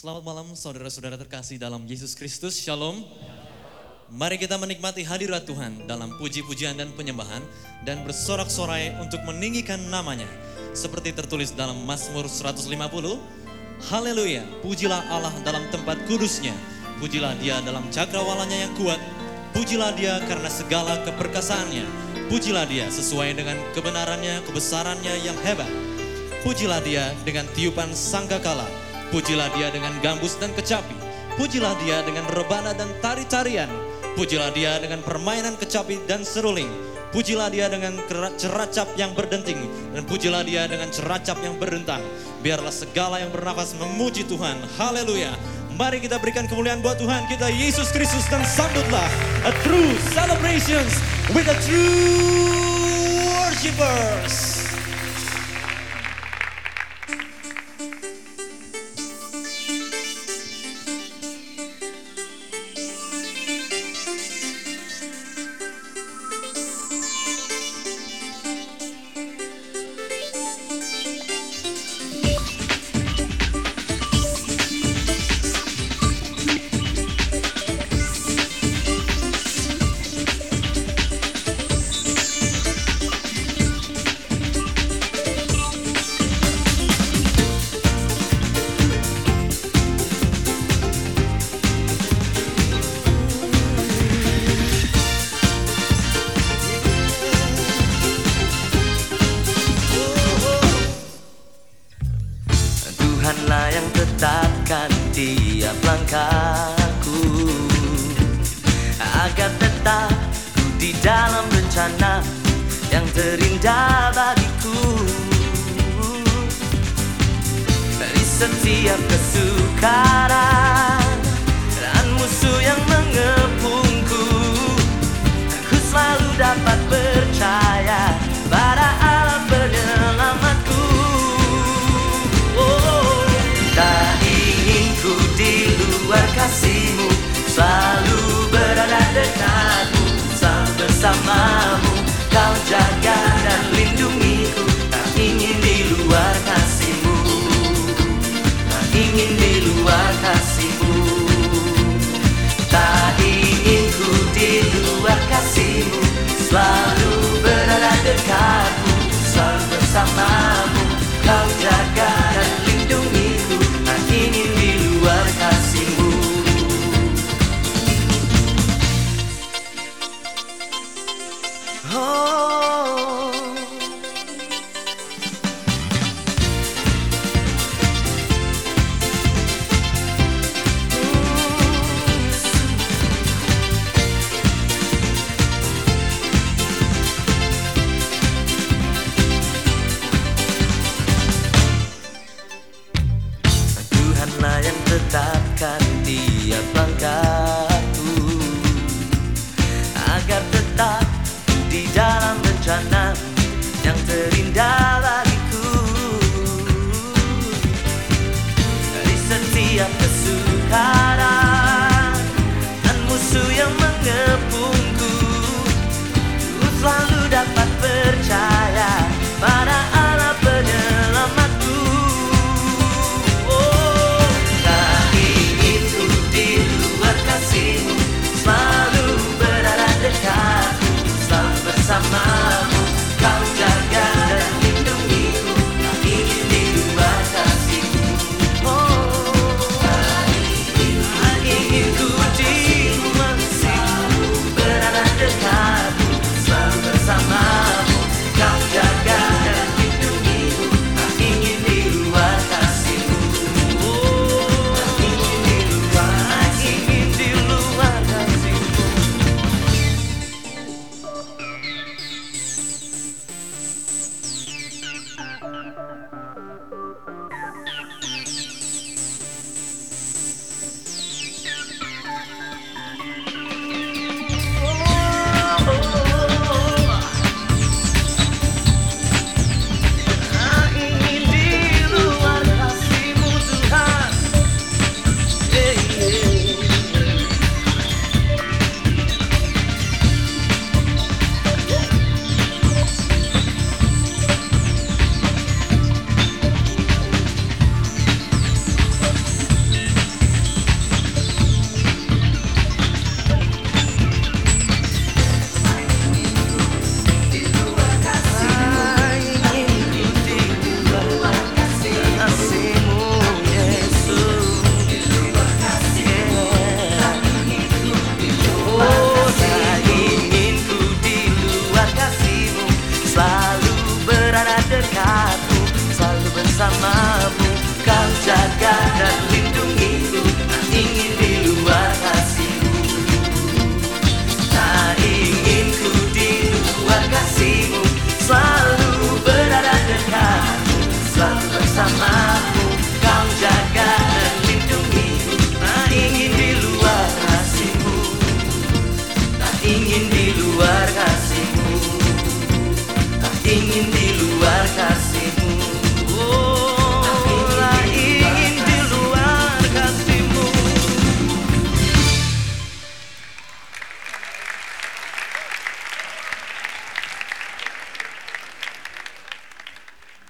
Selamat malam saudara-saudara terkasih dalam Yesus Kristus. Shalom. Mari kita menikmati hadirat Tuhan dalam puji-pujian dan penyembahan dan bersorak-sorai untuk meninggikan namanya. Seperti tertulis dalam Mazmur 150. Haleluya, pujilah Allah dalam tempat kudusnya. Pujilah dia dalam cakrawalanya yang kuat. Pujilah dia karena segala keperkasaannya. Pujilah dia sesuai dengan kebenarannya, kebesarannya yang hebat. Pujilah dia dengan tiupan sangkakala. Pujilah dia dengan gambus dan kecapi. Pujilah dia dengan rebana dan tari-tarian. Pujilah dia dengan permainan kecapi dan seruling. Pujilah dia dengan ceracap yang berdenting. Dan pujilah dia dengan ceracap yang berdentang. Biarlah segala yang bernafas memuji Tuhan. Haleluya. Mari kita berikan kemuliaan buat Tuhan kita Yesus Kristus dan sambutlah a true celebrations with the true worshipers. Tetapkan tiap langkahku. Agar tetap ku di dalam rencana yang terindah bagiku. Dari setiap kesukaran bersamamu. Kau jaga dan lindungi